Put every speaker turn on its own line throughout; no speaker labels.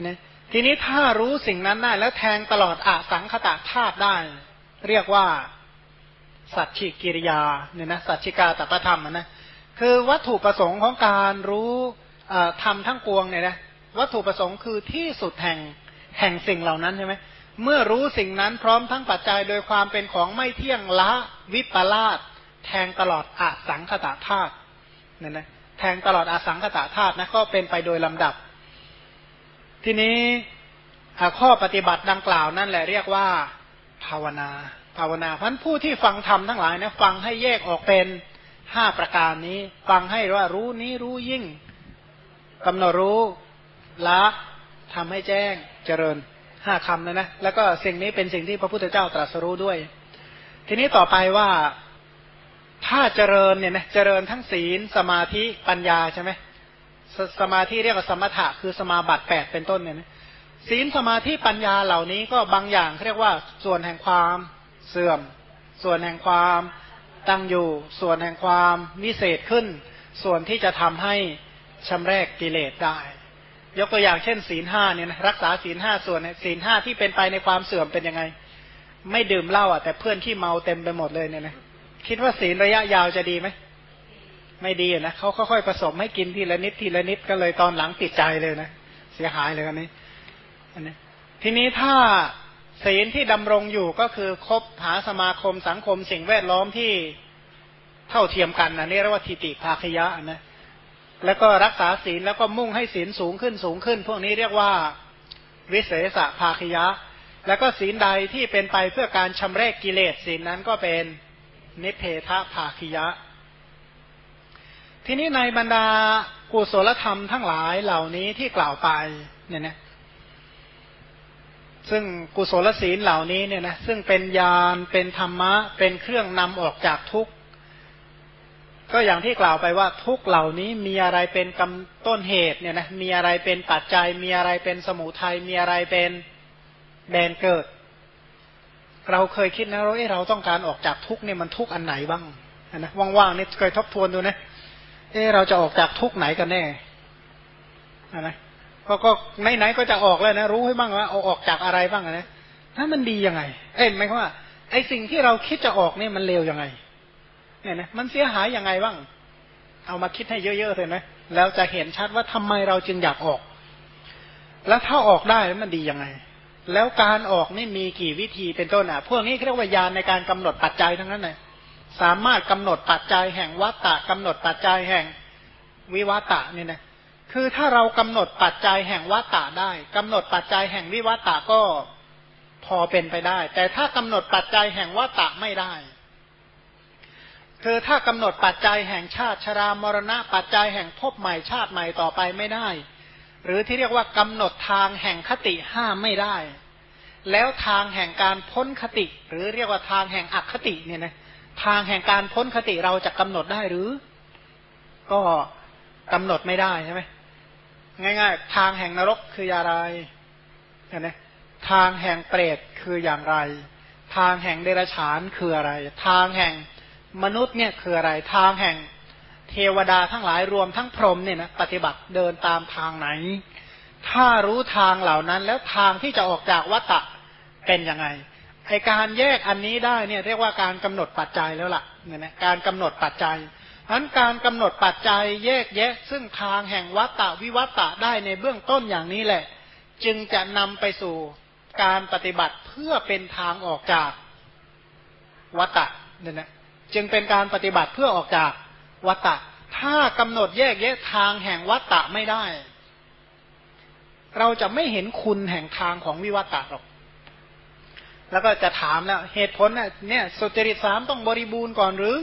นะทีนี้ถ้ารู้สิ่งนั้นได้ แล้วแทงตลอดอสังขตาธาตุได้ เรียกว่า สัจฉิกิริยาเนี่ยนะสัจฉิกาตปธรรมนะคือวัตถุประสงค์ของการรู้ทำทั้งปวงเนี่ยนะวัตถุประสงค์คือที่สุดแห่งแห่งสิ่งเหล่านั้นใช่ไหมเมื่อรู้สิ่งนั้นพร้อมทั้งปัจจัยโดยความเป็นของไม่เที่ยงละวิปลาสแทงตลอดอสังขตาธาตุเนี่ยนะแทงตลอดอสังขตาธาตุนะก็เป็นไปโดยลำดับ ทีนี้ข้อปฏิบัติดังกล่าวนั่นแหละเรียกว่า ภาวนา ภาวนาพันผู้ที่ฟังธรรมทั้งหลายนะฟังให้แยกออกเป็นห้าประการนี้ ฟังให้ว่ารู้นี้รู้ยิ่งกำหนดรู้ละทำให้แจ้งเจริญห้าคำนะนะ แล้วก็สิ่งนี้เป็นสิ่งที่พระพุทธเจ้าตรัสรู้ด้วย ทีนี้ต่อไปว่าถ้าเจริญเนี่ยนะเจริญทั้งศีลสมาธิปัญญาใช่ไหม สสมาธิเรียกว่าสมถะคือสมาบัติแปดเป็นต้นเนี่ยนะศีลสมาธิปัญญาเหล่านี้ก็บางอย่างเรียกว่าส่วนแห่งความเสื่อม ส่วนแห่งความตั้งอยู่ ส่วนแห่งความวิเศษขึ้น ส่วนที่จะทำให้ชำแรกกิเลสได้ ยกตัวอย่างเช่น ศีลห้าเนี่ยนะรักษาศีลห้าส่วนศีลห้าที่เป็นไปในความเสื่อมเป็นยังไง ไม่ดื่มเหล้าอะแต่เพื่อนที่เมาเต็มไปหมดเลยเนี่ยนะคิดว่าศีลระยะยาวจะดีไหม ไม่ดีนะเขาค่อยๆผสมให้กินทีละนิดทีละนิดก็เลยตอนหลังติดใจเลยนะเสียหายเลยอันนี้อันนี้ ทีนี้ถ้าศีลที่ดำรงอยู่ก็คือคบหาสมาคมสังคมสิ่งแวดล้อมที่เท่าเทียมกันนะนี่เรียกว่าทิฏฐิภาคยะนะแล้วก็รักษาศีลแล้วก็มุ่งให้ศีลสูงขึ้นสูงขึ้น พวกนี้เรียกว่าวิเศษภาคยะ แล้วก็ศีลใดที่เป็นไปเพื่อการชำระกกิเลสศีลนั้นก็เป็นนิเพทภาคิยะ ทีนี้ในบรรดากุศลธรรมทั้งหลายเหล่านี้ที่กล่าวไปเนี่ยนะซึ่งกุศลศีลเหล่านี้เนี่ยนะซึ่งเป็นญาณเป็นธรรมะ เป็นเครื่องนำออกจากทุกข์ ก็อย่างที่กล่าวไปว่าทุกเหล่านี้มีอะไรเป็นกำต้นเหตุเนี่ยนะมีอะไรเป็นปัจจัย มีอะไรเป็นสมุทัยมีอะไรเป็นแดนเกิด เราเคยคิดนะเราเอเราต้องการออกจากทุกเนี่ยมันทุกอันไหนบ้างนะว่างๆนี่เคยทบทวนดูนะ เออเราจะออกจากทุกไหนกันแน่นะก็ก็ไหนๆก็จะออกแล้วนะรู้ให้บ้างว่าเอาออกจากอะไรบ้างนะถ้ามันดียังไง เอ้ยหมายความว่า ไอ้สิ่งที่เราคิดจะออกเนี่ยมันเลวยังไง เนี่ยนะมันเสียหายยังไงบ้าง เอามาคิดให้เยอะๆเลยนะแล้วจะเห็นชัดว่าทำไมเราจึงอยากออก แล้วถ้าออกได้มันดียังไง แล้วการออกนี่มีกี่วิธีเป็นต้นอะ พวกนี้เรียกว่ายานในการกำหนดปัจจัยทั้งนั้นเลย สามารถกำหนดปัจจัยแห่งวัตตะกำหนดปัจจัยแห่งวิวัตะเนี่ยนะคือถ้าเรากำหนดปัจจัยแห่งวัตตะได้กำหนดปัจจัยแห่งวิวัตะก็พอเป็นไปได้ แต่ถ้ากำหนดปัจจัยแห่งวัตตะไม่ได้ คือถ้ากำหนดปัจจัยแห่งชาติชรามรณะปัจจัยแห่งภพใหม่ชาติใหม่ต่อไปไม่ได้ หรือที่เรียกว่ากำหนดทางแห่งคติห้ามไม่ได้ แล้วทางแห่งการพ้นคติ หรือเรียกว่าทางแห่งอัคติเนี่ยนะ ทางแห่งการพ้นคติเราจะกำหนดได้หรือ ก็กำหนดไม่ได้ใช่ไหมง่าย ๆ ทางแห่งนรกคืออะไรเห็นไหมทางแห่งเปรตคืออย่างไร ทางแห่งเดรัจฉานคืออะไร ทางแห่งมนุษย์เนี่ยคืออะไร ทางแห่งเทวดาทั้งหลายรวมทั้งพรหมเนี่ยนะปฏิบัติเดินตามทางไหน ถ้ารู้ทางเหล่านั้นแล้วทางที่จะออกจากวัฏฏะเป็นยังไง ไอการแยกอันนี้ได้เนี่ยเรียกว่าการกำหนดปัจจัยแล้วล่ะเนี่ยนะการกำหนดปัจจัยเพราะการกำหนดปัจจัยแยกแยะ ซึ่งทางแห่งวัตตะวิวัตตะได้ในเบื้องต้นอย่างนี้แหละ จึงจะนำไปสู่การปฏิบัติเพื่อเป็นทางออกจากวัตตะเนี่ยนะจึงเป็นการปฏิบัติเพื่อออกจากวัตตะ ถ้ากำหนดแยกแยะทางแห่งวัตตะไม่ได้ เราจะไม่เห็นคุณแห่งทางของวิวัตตะหรอก แล้วก็จะถามแล้วเหตุผลเนี่ยสุจริตสามต้องบริบูรณ์ก่อนหรือ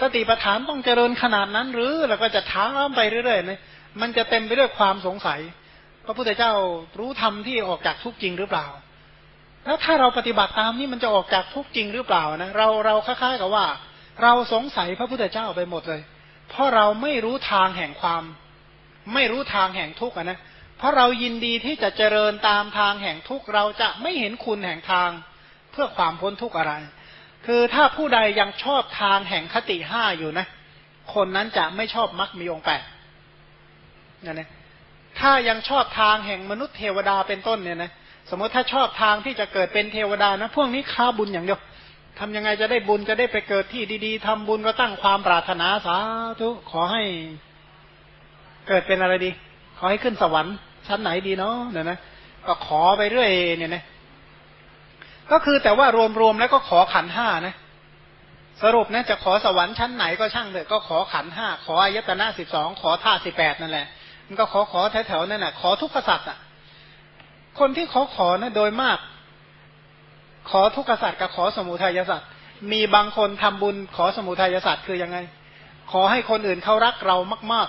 สติปัฏฐานต้องเจริญขนาดนั้นหรือแล้วก็จะถามไปเรื่อยๆนะมันจะเต็มไปด้วยความสงสัย พระพุทธเจ้ารู้ธรรมที่ออกจากทุกจริงหรือเปล่า แล้วถ้าเราปฏิบัติตามนี่มันจะออกจากทุกจริงหรือเปล่านะเราเราคล้ายๆกับว่า เราสงสัยพระพุทธเจ้าไปหมดเลย เพราะเราไม่รู้ทางแห่งความ ไม่รู้ทางแห่งทุกข์นะเพราะเรายินดีที่จะเจริญตามทางแห่งทุกข์เราจะไม่เห็นคุณแห่งทาง พื่อความพ้นทุกข์อะไร คือถ้าผู้ใดยังชอบทางแห่งคติห้าอยู่นะ คนนั้นจะไม่ชอบมรรคมีองแปดนั่นเองถ้ายังชอบทางแห่งมนุษย์เทวดาเป็นต้นเนี่ยนะสมมติถ้าชอบทางที่จะเกิดเป็นเทวดานะ พวกนี้ค้าบุญอย่างเดียวทำยังไงจะได้บุญจะได้ไปเกิดที่ดีๆทำบุญก็ตั้งความปรารถนาสาธุขอให้เกิดเป็นอะไรดี ขอให้ขึ้นสวรรค์ชั้นไหนดีเนาะเนี่ยนะก็ขอไปเรื่อยเนี่ยนะ ก็คือแต่ว่ารวมๆแล้วก็ขอขันห้านะ สรุปนะจะขอสวรรค์ชั้นไหนก็ช่างเถอะก็ขอขันห้าขออายตนะสิบสองขอท่าสิบแปดนั่นแหละ มันก็ขอขอแถวๆนั่นแหละขอทุกขสัตว์อะ คนที่ขาขอนะโดยมาก ขอทุกขสัตว์กับขอสมุทัยสัตว์มีบางคนทำบุญขอสมุทัยสัตว์คือยังไง ขอให้คนอื่นเขารักเรามาก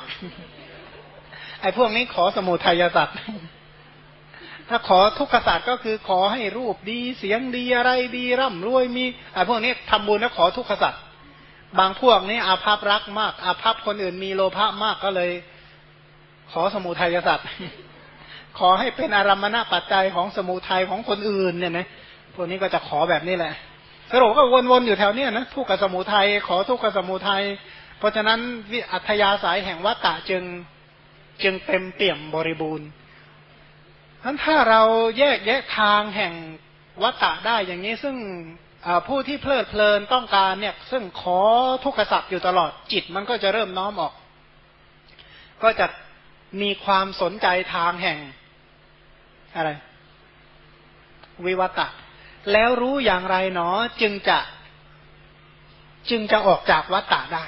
ๆ ไอ้พวกนี้ขอสมุทัยสัตว์ ถ้าขอทุกขศาสตร์ก็คือขอให้รูปดีเสียงดีอะไรดีร่ำรวยมีไอ้พวกนี้ทำบุญแล้วขอทุกขศาสตร์บางพวกนี้อาภัพรักมากอาภัพคนอื่นมีโลภะมากก็เลย ขอสมุทัยศาสตร์ขอให้เป็นอารมณปัจจัยของสมุทัยของคนอื่นเนี่ยนะพวกนี้ก็จะขอแบบนี้แหละสรุปก็วนๆอยู่แถวเนี้ยนะทุกขสมุทัยขอทุกขสมุทัยเพราะฉะนั้นวิอัธยาสายแห่งวัตตะจึงจึงเต็มเปี่ยมบริบูรณ์ นั้นถ้าเราแยกแยะทางแห่งวัตตะได้อย่างนี้ซึ่งผู้ที่เพลิดเพลินต้องการเนี่ย ซึ่งขอทุกขสัตว์อยู่ตลอดจิตมันก็จะเริ่มน้อมออก ก็จะมีความสนใจทางแห่งอะไร วิวัตะ แล้วรู้อย่างไรเนาะจึงจะ จึงจะออกจากวัตตะได้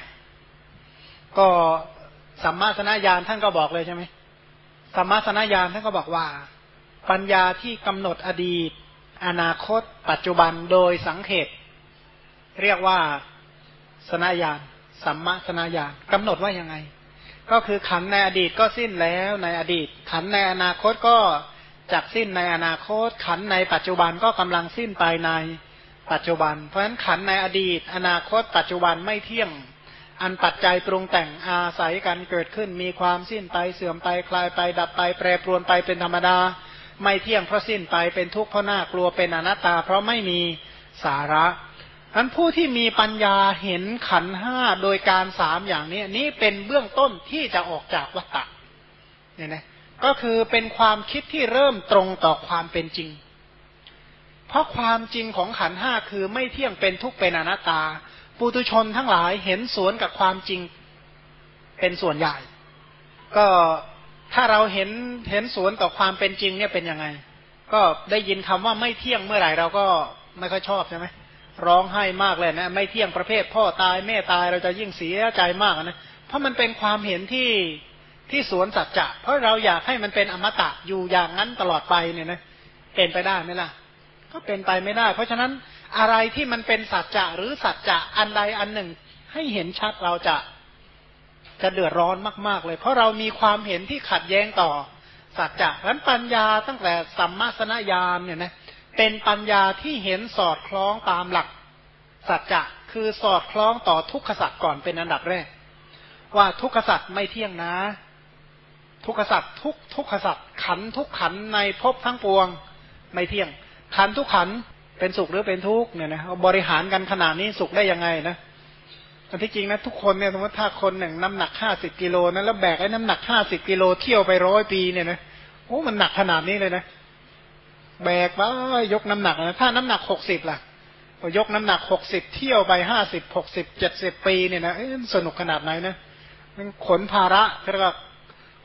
ก็สัมมาสนญาณท่านก็บอกเลยใช่ไหมสัมมาสนญาณท่านก็บอกว่า ปัญญาที่กำหนดอดีต อนาคต ปัจจุบันโดยสังเขต เรียกว่าสนาญาณสัมมาสนาญาณกำหนดว่ายังไง ก็คือขันในอดีตก็สิ้นแล้วในอดีต ขันในอนาคตก็จักสิ้นในอนาคต ขันในปัจจุบันก็กำลังสิ้นไปในปัจจุบัน เพราะฉะนั้นขันในอดีต อนาคต ปัจจุบันไม่เที่ยง อันปัจจัยปรุงแต่งอาศัยกันเกิดขึ้นมีความสิ้นไปเสื่อมไปคลายไปดับไป แปรปรวนไปเป็นธรรมดา ไม่เที่ยงเพราะสิ้นไปเป็นทุกข์เพราะน่ากลัวเป็นอนัตตา เพราะไม่มีสาระอันผู้ที่มีปัญญาเห็นขันห้าโดยการสามอย่างนี้นี้เป็นเบื้องต้นที่จะออกจากวัฏฏะเนี่ยนะก็คือเป็นความคิดที่เริ่มตรงต่อความเป็นจริง เพราะความจริงของขันห้าคือไม่เที่ยงเป็นทุกข์เป็นอนัตตา ปุตุชนทั้งหลายเห็นสวนกับความจริงเป็นส่วนใหญ่ ก็ ถ้าเราเห็นเห็นสวนต่อความเป็นจริงเนี่ยเป็นยังไง ก็ได้ยินคำว่าไม่เที่ยงเมื่อไหร่เราก็ไม่ค่อยชอบใช่ไหมร้องไห้มากเลยนะ ไม่เที่ยงประเภท พ่อตายแม่ตายเราจะยิ่งเสียใจมากนะเพราะมันเป็นความเห็นที่ที่สวนสัจจะ เพราะเราอยากให้มันเป็นอมตะอยู่อย่างนั้นตลอดไปเนี่ยนะเป็นไปได้ไหมล่ะ ก็เป็นไปไม่ได้ เพราะฉะนั้นอะไรที่มันเป็นสัจจะหรือสัจจะอันใดอันหนึ่ง ให้เห็นชัดเราจะ จะเดือดร้อนมาก ๆ เลย เพราะเรามีความเห็นที่ขัดแย้งต่อสัจจะเพราะปัญญาตั้งแต่สัมมาสนญาณเนี่ยนะเป็นปัญญาที่เห็นสอดคล้องตามหลักสัจจะคือสอดคล้องต่อทุกขสัจก่อนเป็นอันดับแรก ว่าทุกขสัจไม่เที่ยงนะ ทุกขสัจทุกทุกขสัจขันทุกขันในภพทั้งปวง ไม่เที่ยงขันทุกขันเป็นสุขหรือเป็นทุกข์เนี่ยนะบริหารกันขนาดนี้สุขได้ยังไงนะ อันที่จริงนะทุกคนเนี่ยสมมติถ้าคนหนึ่งน้ำหนักห้าสิบกิโลนะแล้วแบกไอ้น้ำหนักห้าสิบกิโลเที่ยวไปร้อยปีเนี่ยนะโอ้มันหนักขนาดนี้เลยนะแบกว่ายกน้ำหนักนะถ้าน้ำหนักหกสิบล่ะยกน้ำหนักหกสิบเที่ยวไปห้าสิบหกสิบเจ็ดสิบปีเนี่ยนะสนุกขนาดไหนนะมันขนภาระเรียกว่า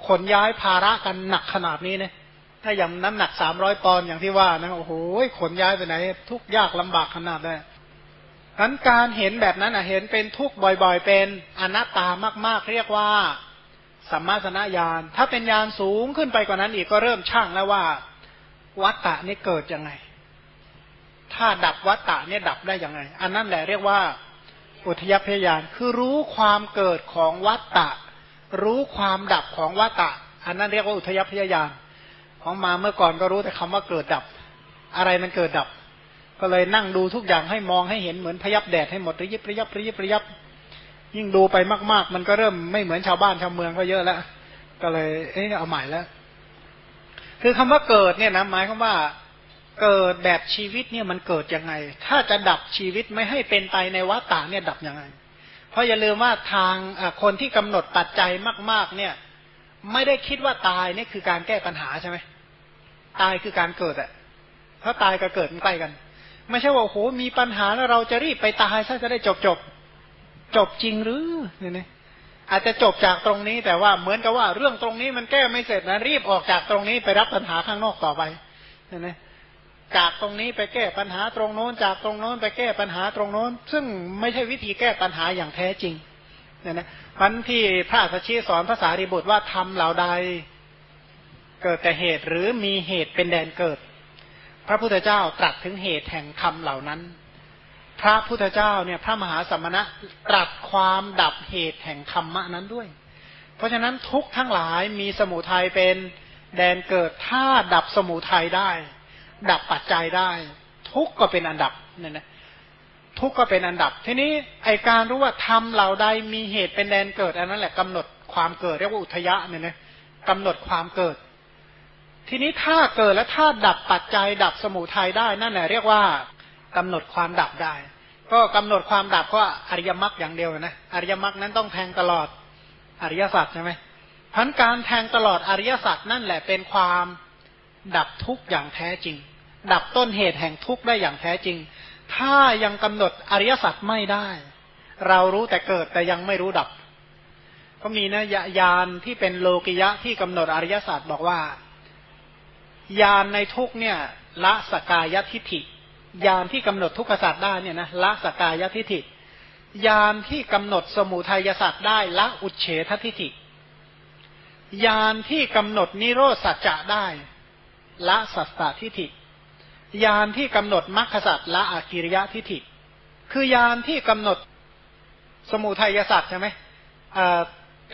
ขนย้ายภาระกันหนักขนาดนี้นะถ้าอย่างน้ำหนักสามร้อยปอนด์อย่างที่ว่านะโอ้โหขนย้ายไปไหน ทุกยากลำบากขนาดนั้น นั้นการเห็นแบบนั้นเห็นเป็นทุกข์บ่อยๆ เป็นอนัตตามากๆ เรียกว่าสัมมาสนญาณ ถ้าเป็นญาณสูงขึ้นไปกว่านั้นอีกก็เริ่มช่างแล้วว่า วัตตะนี่เกิดยังไง ถ้าดับวัตตะเนี่ยดับได้ยังไง อันนั้นแหละเรียกว่า อุทยพยานคือรู้ความเกิดของวัตตะ รู้ความดับของวัตตะ อันนั้นเรียกว่าอุทยพยานของมาเมื่อก่อนก็รู้แต่คำว่าเกิดดับ อะไรมันเกิดดับ ก็เลยนั่งดูทุกอย่างให้มองให้เห็นเหมือนพยับแดดให้หมดระยิบระยับระยิบระยับ ยิ่งดูไปมาก ๆ มันก็เริ่มไม่เหมือนชาวบ้านชาวเมืองก็เยอะแล้วก็เลยเอ๊ะเอาใหม่แล้ว คือคำว่าเกิดเนี่ยนะหมายความว่าเกิดแบบชีวิตเนี่ยมันเกิดยังไง ถ้าจะดับชีวิตไม่ให้เป็นไปในวัฏฏะเนี่ยดับยังไง เพราะอย่าลืมว่าทางคนที่กำหนดปัจจัยมาก ๆ เนี่ย ไม่ได้คิดว่าตายนี่คือการแก้ปัญหาใช่ไหมตายคือการเกิดอะเพราะตายกับเกิดมันใกล้กัน ไม่ใช่ว่าโอ้โหมีปัญหาแล้วเราจะรีบไปตายซะจะได้จบจบจบจริงหรือเนี่ยอาจจะจบจากตรงนี้แต่ว่าเหมือนกับว่าเรื่องตรงนี้มันแก้ไม่เสร็จนะรีบออกจากตรงนี้ไปรับปัญหาข้างนอกต่อไปเนไหมจากตรงนี้ไปแก้ปัญหาตรงโน้น จากตรงโน้นไปแก้ปัญหาตรงโน้น ซึ่งไม่ใช่วิธีแก้ปัญหาอย่างแท้จริงเนี่ยนะพันที่พระสัชชีสอนภาษาริบุตรว่าทำเหล่าใดเกิดแต่เหตุหรือมีเหตุเป็นแดนเกิด พระพุทธเจ้าตรัสถึงเหตุแห่งธรรมเหล่านั้น พระพุทธเจ้าเนี่ยพระมหาสมณะตรัสความดับเหตุแห่งธรรมะนั้นด้วย เพราะฉะนั้นทุกทั้งหลายมีสมุทัยเป็นแดนเกิดถ้าดับสมุทัยได้ ดับปัจจัยได้ ทุกก็เป็นอันดับเนี่ยนะทุกก็เป็นอันดับ ทีนี้ไอการรู้ว่าทำเหล่าใดมีเหตุเป็นแดนเกิดอันนั้นแหละกำหนดความเกิดเรียกว่าอุทยะเนี่ยนะกำหนดความเกิด ทีนี้ถ้าเกิดและถ้าดับปัจจัยดับสมุทัยได้นั่นแหละเรียกว่ากำหนดความดับได้ ก็กำหนดความดับก็อริยมรรคอย่างเดียวนะอริยมรรคนั้นต้องแทงตลอดอริยสัจใช่ไหมพันการแทงตลอดอริยสัจนั่นแหละเป็นความดับทุกข์อย่างแท้จริง ดับต้นเหตุแห่งทุกข์ได้อย่างแท้จริง ถ้ายังกำหนดอริยสัจไม่ได้ เรารู้แต่เกิดแต่ยังไม่รู้ดับ ก็มีนะยานที่เป็นโลกิยะที่กำหนดอริยสัจบอกว่า ยานในทุกเนี่ยละสกายทิฐิยานที่กำหนดทุกขสัจได้เนี่ยนะละสกายทิฐิยานที่กำหนดสมุทัยศาสัจได้ละอุเฉททิฐิยานที่กำหนดนิโรสัจจะได้ ละสัสตทิฐิยานที่กำหนดมรรคสัตว์ละอากิริยะทิฏฐิ คือยานที่กำหนดสมุทัยศาสตว์ใช่ไหม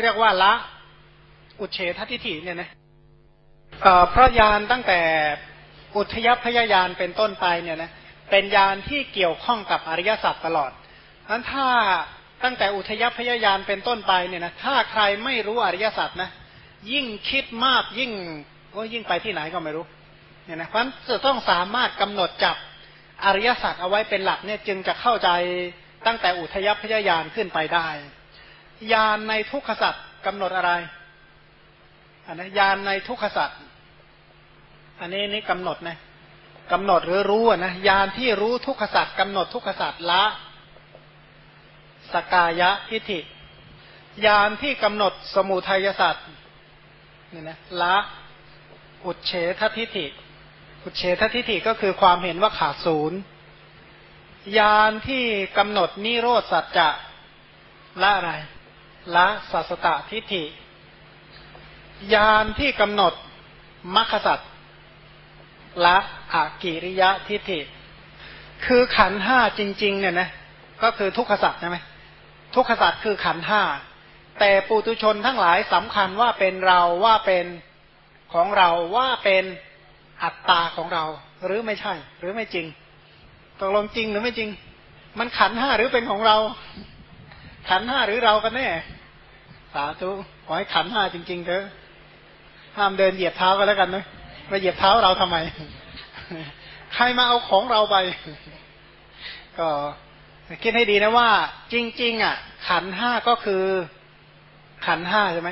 เรียกว่าละอุเฉททิฏฐิเนี่ยนะ พราะยานตั้งแต่อุทยพยายานเป็นต้นไปเนี่ยนะเป็นยานที่เกี่ยวข้องกับอริยสัจตลอดนั้นถ้าตั้งแต่อุทยพยายานเป็นต้นไปเนี่ยนะถ้าใครไม่รู้อริยสัจนะยิ่งคิดมากยิ่งก็ยิ่งไปที่ไหนก็ไม่รู้เนี่ยนะเพราะจะต้องสามารถกำหนดจับอริยสัจเอาไว้เป็นหลักเนี่ยจึงจะเข้าใจตั้งแต่อุทยพยายานขึ้นไปได้ยานในทุกขสัจกำหนดอะไร อันนี้ยานในทุกขสัจอันนี้นี่กำหนดนะกำหนดหรือรู้นะยานที่รู้ทุกขสัจกำหนดทุกขสัจละสกายะทิฏฐิยานที่กำหนดสมุทัยสัจเนี่ยนะละอุเฉททิฏฐิอุเฉททิฏฐิก็คือความเห็นว่าขาดศูนย์ยานที่กำหนดนิโรธสัจจะละอะไรละสัสตทิฏฐิ ยานที่กำหนดมรรคสัจละอากิริยะทิฏฐิ คือขันห้าจริง ๆ เนี่ยนะก็คือทุกขสัจใช่ไหมทุกขสัจคือขันห้าแต่ปุตุชนทั้งหลายสำคัญว่าเป็นเราว่าเป็นของเราว่าเป็นอัตตาของเรา หรือไม่ใช่ หรือไม่จริงตกลงจริงหรือไม่จริง มันขันห้าหรือเป็นของเรา ขันห้าหรือเรากันแน่สาธุขอให้ขันห้าจริง ๆเถอะ ห้ามเดินเหยียบเท้ากันแล้วกันนะมาเหยียบเท้าเราทำไม ใครมาเอาของเราไป ก็คิดให้ดีนะว่า จริง ๆ อะ ขันห้าก็คือ ขันห้าใช่ไหม